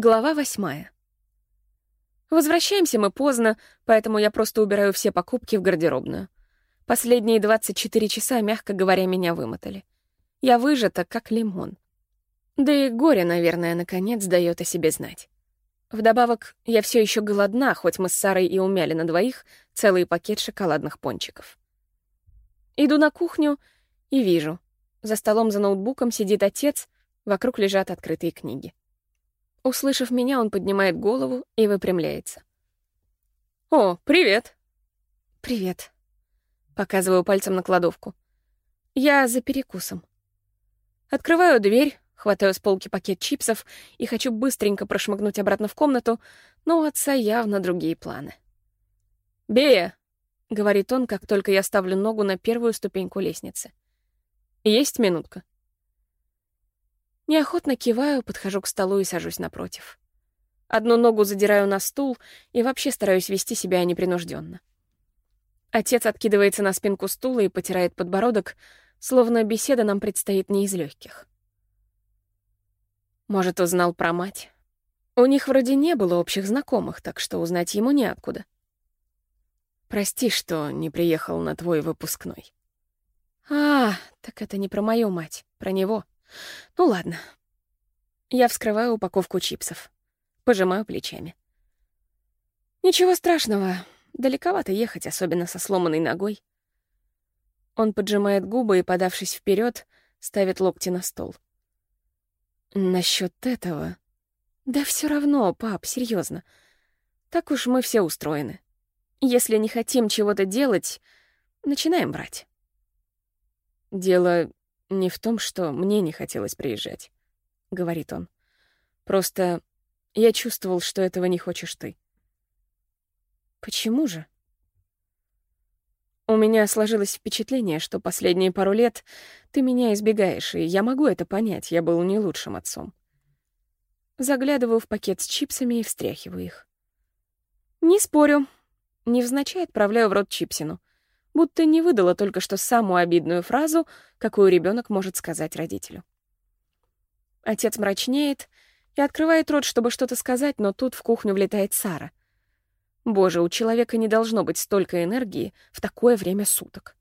Глава восьмая. Возвращаемся мы поздно, поэтому я просто убираю все покупки в гардеробную. Последние 24 часа, мягко говоря, меня вымотали. Я выжата, как лимон. Да и горе, наверное, наконец дает о себе знать. Вдобавок, я все еще голодна, хоть мы с Сарой и умяли на двоих целый пакет шоколадных пончиков. Иду на кухню и вижу. За столом за ноутбуком сидит отец, вокруг лежат открытые книги. Услышав меня, он поднимает голову и выпрямляется. «О, привет!» «Привет», — показываю пальцем на кладовку. «Я за перекусом». Открываю дверь, хватаю с полки пакет чипсов и хочу быстренько прошмыгнуть обратно в комнату, но у отца явно другие планы. «Бея!» — говорит он, как только я ставлю ногу на первую ступеньку лестницы. «Есть минутка?» Неохотно киваю, подхожу к столу и сажусь напротив. Одну ногу задираю на стул и вообще стараюсь вести себя непринужденно. Отец откидывается на спинку стула и потирает подбородок, словно беседа нам предстоит не из легких. Может, узнал про мать? У них вроде не было общих знакомых, так что узнать ему неоткуда. Прости, что не приехал на твой выпускной. А, так это не про мою мать, про него. Ну ладно. Я вскрываю упаковку чипсов. Пожимаю плечами. Ничего страшного. Далековато ехать, особенно со сломанной ногой. Он поджимает губы и, подавшись вперед, ставит локти на стол. Насчет этого... Да все равно, пап, серьезно. Так уж мы все устроены. Если не хотим чего-то делать, начинаем брать. Дело «Не в том, что мне не хотелось приезжать», — говорит он. «Просто я чувствовал, что этого не хочешь ты». «Почему же?» «У меня сложилось впечатление, что последние пару лет ты меня избегаешь, и я могу это понять, я был не лучшим отцом». Заглядываю в пакет с чипсами и встряхиваю их. «Не спорю». Невзначай отправляю в рот чипсину будто не выдала только что самую обидную фразу, какую ребенок может сказать родителю. Отец мрачнеет и открывает рот, чтобы что-то сказать, но тут в кухню влетает Сара. Боже, у человека не должно быть столько энергии в такое время суток.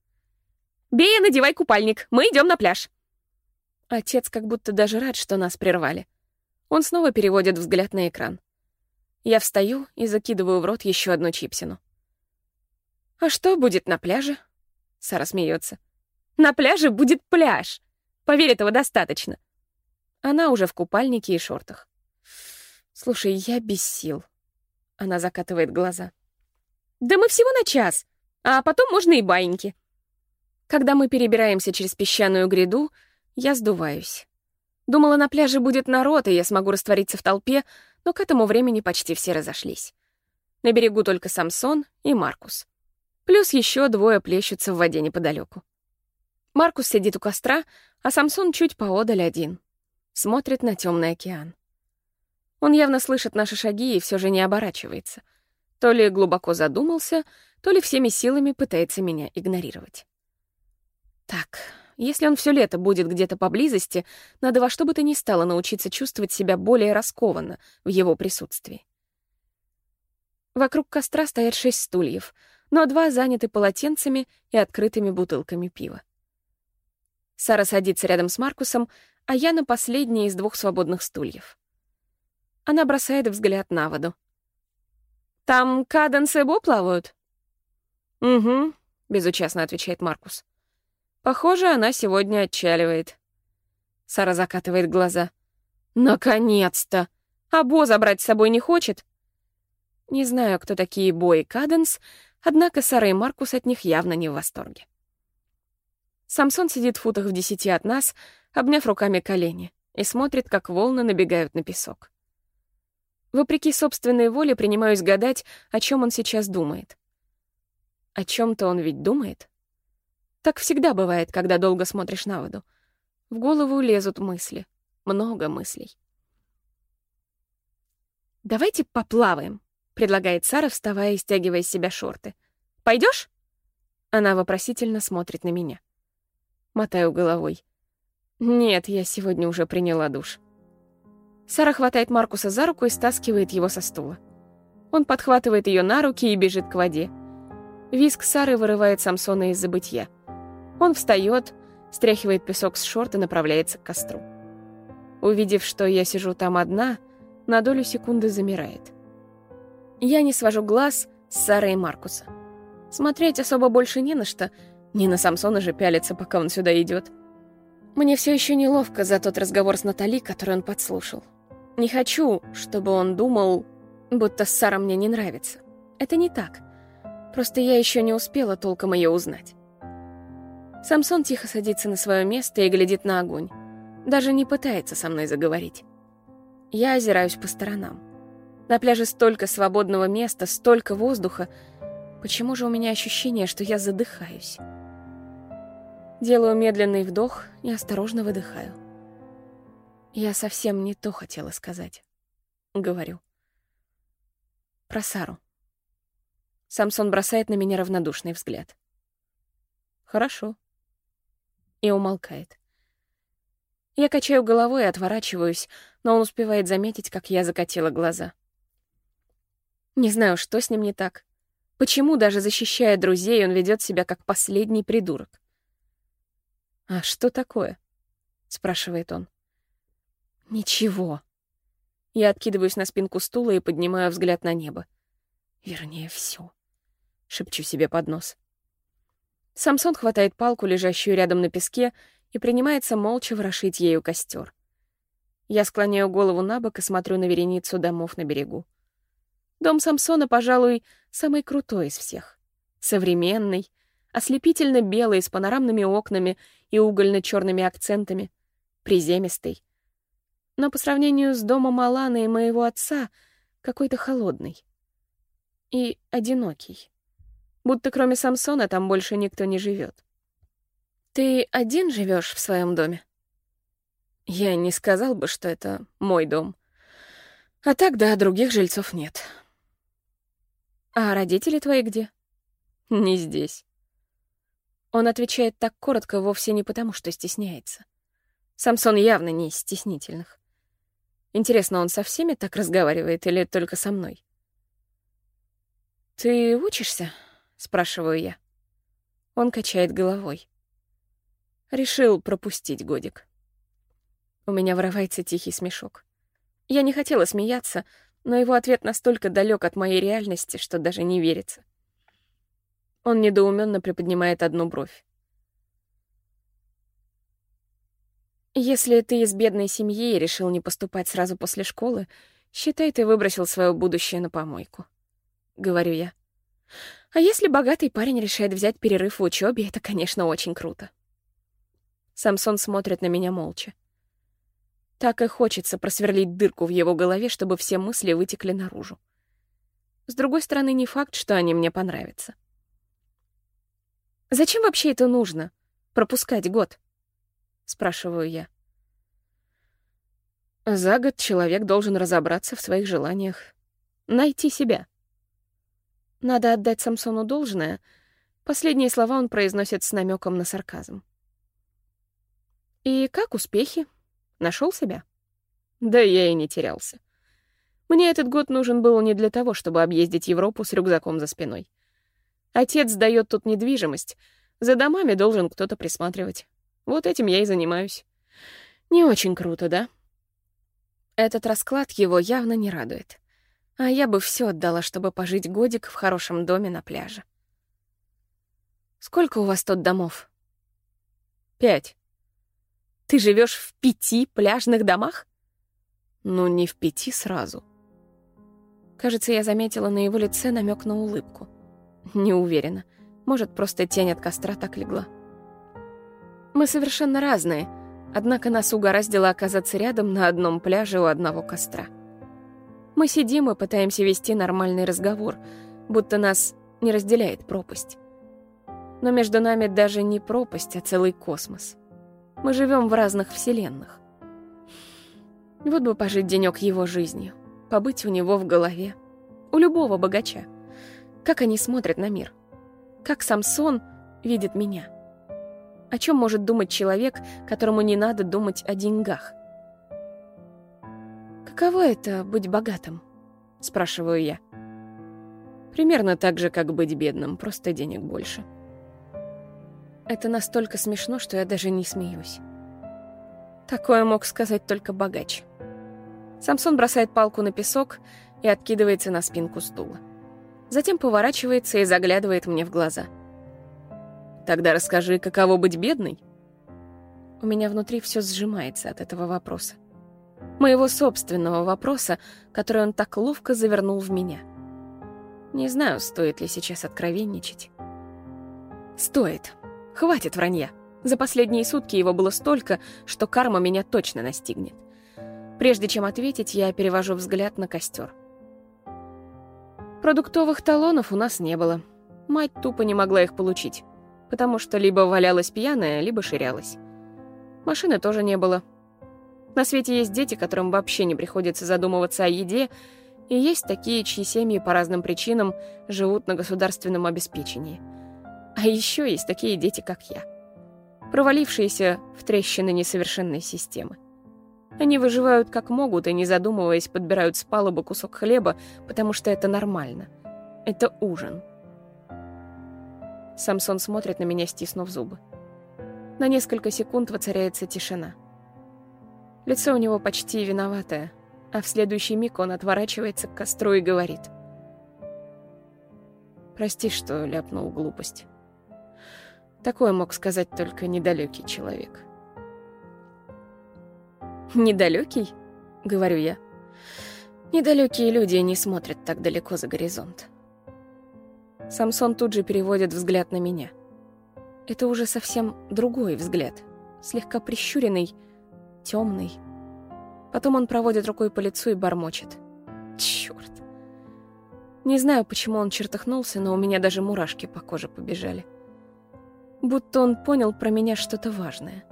«Бея, надевай купальник, мы идем на пляж!» Отец как будто даже рад, что нас прервали. Он снова переводит взгляд на экран. Я встаю и закидываю в рот еще одну чипсину. «А что будет на пляже?» Сара смеется. «На пляже будет пляж. Поверь, этого достаточно». Она уже в купальнике и шортах. «Слушай, я без сил». Она закатывает глаза. «Да мы всего на час, а потом можно и баиньки». Когда мы перебираемся через песчаную гряду, я сдуваюсь. Думала, на пляже будет народ, и я смогу раствориться в толпе, но к этому времени почти все разошлись. На берегу только Самсон и Маркус. Плюс еще двое плещутся в воде неподалеку. Маркус сидит у костра, а Самсон чуть поодаль один. Смотрит на темный океан. Он явно слышит наши шаги и все же не оборачивается. То ли глубоко задумался, то ли всеми силами пытается меня игнорировать. Так, если он все лето будет где-то поблизости, надо во что бы то ни стало научиться чувствовать себя более раскованно в его присутствии. Вокруг костра стоят шесть стульев — но два заняты полотенцами и открытыми бутылками пива. Сара садится рядом с Маркусом, а я на последний из двух свободных стульев. Она бросает взгляд на воду. «Там Каденс и Бо плавают?» «Угу», — безучастно отвечает Маркус. «Похоже, она сегодня отчаливает». Сара закатывает глаза. «Наконец-то! А Бо забрать с собой не хочет?» Не знаю, кто такие Бо и Каденс, Однако Сара и Маркус от них явно не в восторге. Самсон сидит в футах в десяти от нас, обняв руками колени, и смотрит, как волны набегают на песок. Вопреки собственной воле принимаюсь гадать, о чем он сейчас думает. О чем то он ведь думает? Так всегда бывает, когда долго смотришь на воду. В голову лезут мысли. Много мыслей. «Давайте поплаваем», предлагает Сара, вставая и стягивая из себя шорты. Пойдешь? Она вопросительно смотрит на меня. Мотаю головой. Нет, я сегодня уже приняла душ. Сара хватает Маркуса за руку и стаскивает его со стула. Он подхватывает ее на руки и бежит к воде. Виск Сары вырывает Самсона из забытья. Он встает, стряхивает песок с шорт и направляется к костру. Увидев, что я сижу там одна, на долю секунды замирает. Я не свожу глаз с Сарой и Маркуса. Смотреть особо больше не на что, не на Самсона же пялиться, пока он сюда идет. Мне все еще неловко за тот разговор с Натали, который он подслушал. Не хочу, чтобы он думал, будто Сара мне не нравится. Это не так. Просто я еще не успела толком ее узнать. Самсон тихо садится на свое место и глядит на огонь. Даже не пытается со мной заговорить. Я озираюсь по сторонам. На пляже столько свободного места, столько воздуха. Почему же у меня ощущение, что я задыхаюсь? Делаю медленный вдох и осторожно выдыхаю. Я совсем не то хотела сказать. Говорю. Про Сару. Самсон бросает на меня равнодушный взгляд. Хорошо. И умолкает. Я качаю головой и отворачиваюсь, но он успевает заметить, как я закатила глаза. Не знаю, что с ним не так. Почему, даже защищая друзей, он ведет себя как последний придурок? «А что такое?» — спрашивает он. «Ничего». Я откидываюсь на спинку стула и поднимаю взгляд на небо. Вернее, все. Шепчу себе под нос. Самсон хватает палку, лежащую рядом на песке, и принимается молча ворошить ею костер. Я склоняю голову на бок и смотрю на вереницу домов на берегу. Дом Самсона, пожалуй, самый крутой из всех. Современный, ослепительно белый, с панорамными окнами и угольно-черными акцентами, приземистый. Но по сравнению с домом Аланы и моего отца, какой-то холодный. И одинокий. Будто кроме Самсона там больше никто не живет. Ты один живешь в своем доме? Я не сказал бы, что это мой дом. А так, да, других жильцов нет. А родители твои где? Не здесь. Он отвечает так коротко вовсе не потому, что стесняется. Самсон явно не из стеснительных. Интересно, он со всеми так разговаривает или только со мной? «Ты учишься?» — спрашиваю я. Он качает головой. Решил пропустить годик. У меня вырывается тихий смешок. Я не хотела смеяться, но его ответ настолько далек от моей реальности, что даже не верится. Он недоуменно приподнимает одну бровь. Если ты из бедной семьи и решил не поступать сразу после школы, считай, ты выбросил свое будущее на помойку. Говорю я. А если богатый парень решает взять перерыв в учебе, это, конечно, очень круто. Самсон смотрит на меня молча. Так и хочется просверлить дырку в его голове, чтобы все мысли вытекли наружу. С другой стороны, не факт, что они мне понравятся. Зачем вообще это нужно? Пропускать год? Спрашиваю я. За год человек должен разобраться в своих желаниях. Найти себя. Надо отдать Самсону должное. Последние слова он произносит с намеком на сарказм. «И как успехи? Нашел себя?» «Да я и не терялся. Мне этот год нужен был не для того, чтобы объездить Европу с рюкзаком за спиной. Отец дает тут недвижимость. За домами должен кто-то присматривать. Вот этим я и занимаюсь. Не очень круто, да? Этот расклад его явно не радует. А я бы все отдала, чтобы пожить годик в хорошем доме на пляже. Сколько у вас тут домов? Пять. Ты живешь в пяти пляжных домах? Ну, не в пяти сразу. Кажется, я заметила на его лице намек на улыбку. Не уверена. Может, просто тень от костра так легла. Мы совершенно разные, однако нас угораздило оказаться рядом на одном пляже у одного костра. Мы сидим и пытаемся вести нормальный разговор, будто нас не разделяет пропасть. Но между нами даже не пропасть, а целый космос. Мы живем в разных вселенных. Вот бы пожить денек его жизнью, побыть у него в голове. У любого богача. Как они смотрят на мир. Как Самсон видит меня. О чем может думать человек, которому не надо думать о деньгах? «Каково это — быть богатым?» — спрашиваю я. Примерно так же, как быть бедным, просто денег больше. Это настолько смешно, что я даже не смеюсь. Такое мог сказать только богач. Самсон бросает палку на песок и откидывается на спинку стула. Затем поворачивается и заглядывает мне в глаза. «Тогда расскажи, каково быть бедной?» У меня внутри все сжимается от этого вопроса. Моего собственного вопроса, который он так ловко завернул в меня. Не знаю, стоит ли сейчас откровенничать. Стоит. Хватит вранья. За последние сутки его было столько, что карма меня точно настигнет. Прежде чем ответить, я перевожу взгляд на костер. Продуктовых талонов у нас не было. Мать тупо не могла их получить, потому что либо валялась пьяная, либо ширялась. Машины тоже не было. На свете есть дети, которым вообще не приходится задумываться о еде, и есть такие, чьи семьи по разным причинам живут на государственном обеспечении. А еще есть такие дети, как я, провалившиеся в трещины несовершенной системы. Они выживают как могут и, не задумываясь, подбирают с палубы кусок хлеба, потому что это нормально. Это ужин. Самсон смотрит на меня, стиснув зубы. На несколько секунд воцаряется тишина. Лицо у него почти виноватое, а в следующий миг он отворачивается к костру и говорит. «Прости, что ляпнул глупость. Такое мог сказать только недалекий человек». «Недалекий?» — говорю я. «Недалекие люди не смотрят так далеко за горизонт». Самсон тут же переводит взгляд на меня. Это уже совсем другой взгляд, слегка прищуренный, темный. Потом он проводит рукой по лицу и бормочет. Черт. Не знаю, почему он чертыхнулся, но у меня даже мурашки по коже побежали. Будто он понял про меня что-то важное.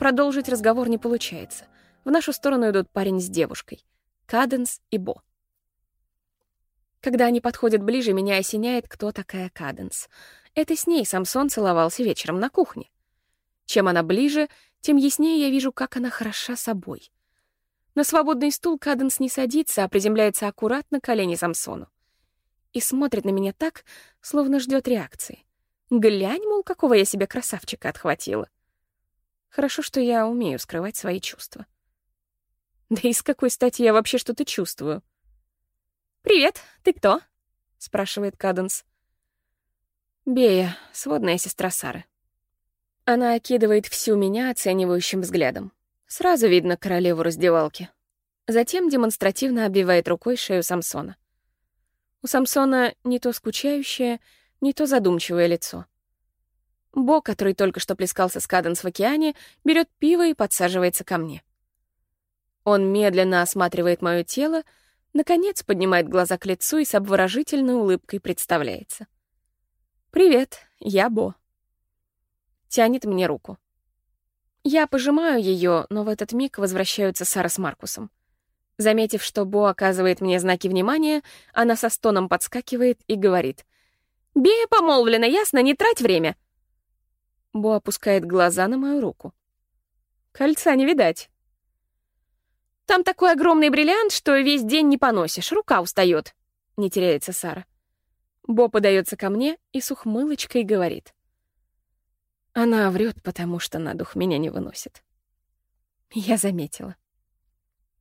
Продолжить разговор не получается. В нашу сторону идут парень с девушкой. Каденс и Бо. Когда они подходят ближе, меня осеняет, кто такая Каденс — это с ней Самсон целовался вечером на кухне. Чем она ближе, тем яснее я вижу, как она хороша собой. На свободный стул Каденс не садится, а приземляется аккуратно к колени Самсону. И смотрит на меня так, словно ждет реакции. Глянь, мол, какого я себе красавчика отхватила. Хорошо, что я умею скрывать свои чувства. Да и с какой стати я вообще что-то чувствую? «Привет, ты кто?» — спрашивает Каденс. Бея, сводная сестра Сары. Она окидывает всю меня оценивающим взглядом. Сразу видно королеву раздевалки. Затем демонстративно обвивает рукой шею Самсона. У Самсона не то скучающее, не то задумчивое лицо. Бо, который только что плескался с Каденс в океане, берет пиво и подсаживается ко мне. Он медленно осматривает мое тело, наконец поднимает глаза к лицу и с обворожительной улыбкой представляется. «Привет, я Бо». Тянет мне руку. Я пожимаю ее, но в этот миг возвращаются Сара с Маркусом. Заметив, что Бо оказывает мне знаки внимания, она со стоном подскакивает и говорит. «Бея помолвлена, ясно? Не трать время!» Бо опускает глаза на мою руку. «Кольца не видать». «Там такой огромный бриллиант, что весь день не поносишь, рука устает», — не теряется Сара. Бо подается ко мне и с ухмылочкой говорит. Она врет, потому что на дух меня не выносит. Я заметила.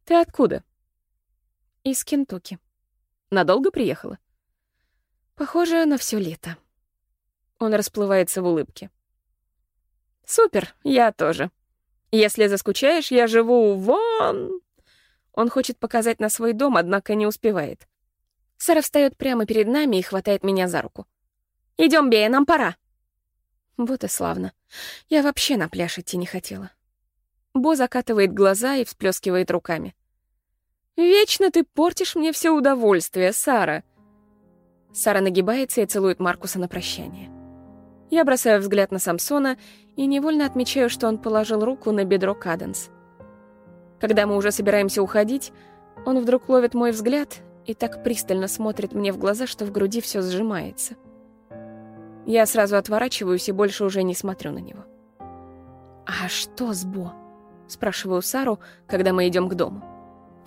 «Ты откуда?» «Из Кентукки. Надолго приехала?» «Похоже, на все лето». Он расплывается в улыбке. «Супер, я тоже. Если заскучаешь, я живу вон...» Он хочет показать на свой дом, однако не успевает. Сара встает прямо перед нами и хватает меня за руку. Идем, Бея, нам пора. Вот и славно. Я вообще на пляж идти не хотела. Бо закатывает глаза и всплескивает руками. «Вечно ты портишь мне все удовольствие, Сара!» Сара нагибается и целует Маркуса на прощание. Я бросаю взгляд на Самсона и невольно отмечаю, что он положил руку на бедро Каденс. Когда мы уже собираемся уходить, он вдруг ловит мой взгляд и так пристально смотрит мне в глаза, что в груди все сжимается. Я сразу отворачиваюсь и больше уже не смотрю на него. «А что с Бо?» — спрашиваю Сару, когда мы идем к дому.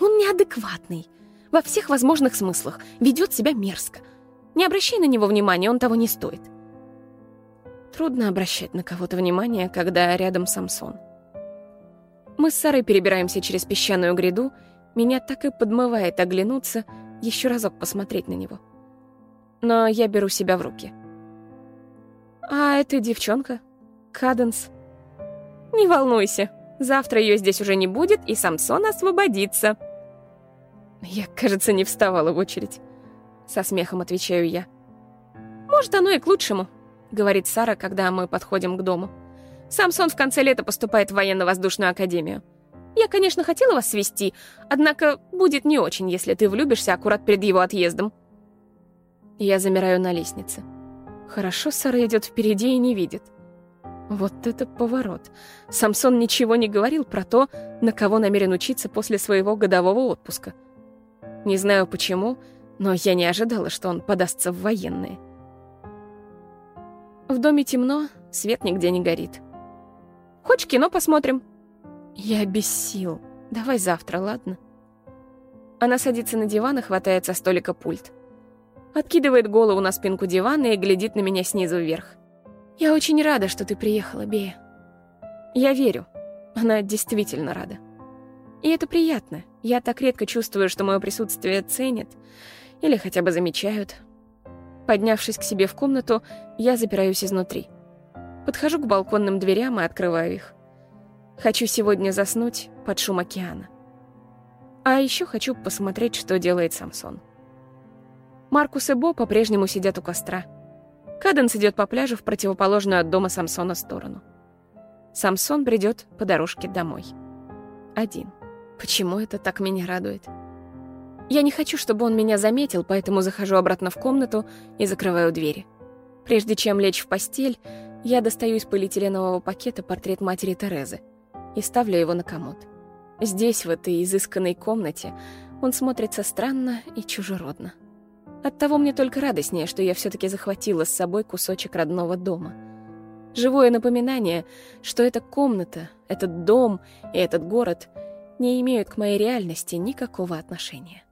Он неадекватный. Во всех возможных смыслах. Ведет себя мерзко. Не обращай на него внимания, он того не стоит. Трудно обращать на кого-то внимание, когда рядом Самсон. Мы с Сарой перебираемся через песчаную гряду, меня так и подмывает оглянуться, еще разок посмотреть на него. Но я беру себя в руки. «А это девчонка? Каденс?» «Не волнуйся, завтра ее здесь уже не будет, и Самсон освободится». Я, кажется, не вставала в очередь. Со смехом отвечаю я. «Может, оно и к лучшему», — говорит Сара, когда мы подходим к дому. «Самсон в конце лета поступает в военно-воздушную академию. Я, конечно, хотела вас свести, однако будет не очень, если ты влюбишься аккурат перед его отъездом». Я замираю на лестнице. Хорошо, Сара идет впереди и не видит. Вот это поворот. Самсон ничего не говорил про то, на кого намерен учиться после своего годового отпуска. Не знаю почему, но я не ожидала, что он подастся в военные. В доме темно, свет нигде не горит. «Хочешь кино посмотрим?» Я без сил. Давай завтра, ладно? Она садится на диван и хватает со столика пульт. Откидывает голову на спинку дивана и глядит на меня снизу вверх. «Я очень рада, что ты приехала, Бея». Я верю. Она действительно рада. И это приятно. Я так редко чувствую, что мое присутствие ценят или хотя бы замечают. Поднявшись к себе в комнату, я запираюсь изнутри. Подхожу к балконным дверям и открываю их. Хочу сегодня заснуть под шум океана. А еще хочу посмотреть, что делает Самсон. Маркус и Бо по-прежнему сидят у костра. Каденс идет по пляжу в противоположную от дома Самсона сторону. Самсон придет по дорожке домой. Один. Почему это так меня радует? Я не хочу, чтобы он меня заметил, поэтому захожу обратно в комнату и закрываю двери. Прежде чем лечь в постель, я достаю из полиэтиленового пакета портрет матери Терезы и ставлю его на комод. Здесь, в этой изысканной комнате, он смотрится странно и чужеродно. Оттого мне только радостнее, что я все таки захватила с собой кусочек родного дома. Живое напоминание, что эта комната, этот дом и этот город не имеют к моей реальности никакого отношения.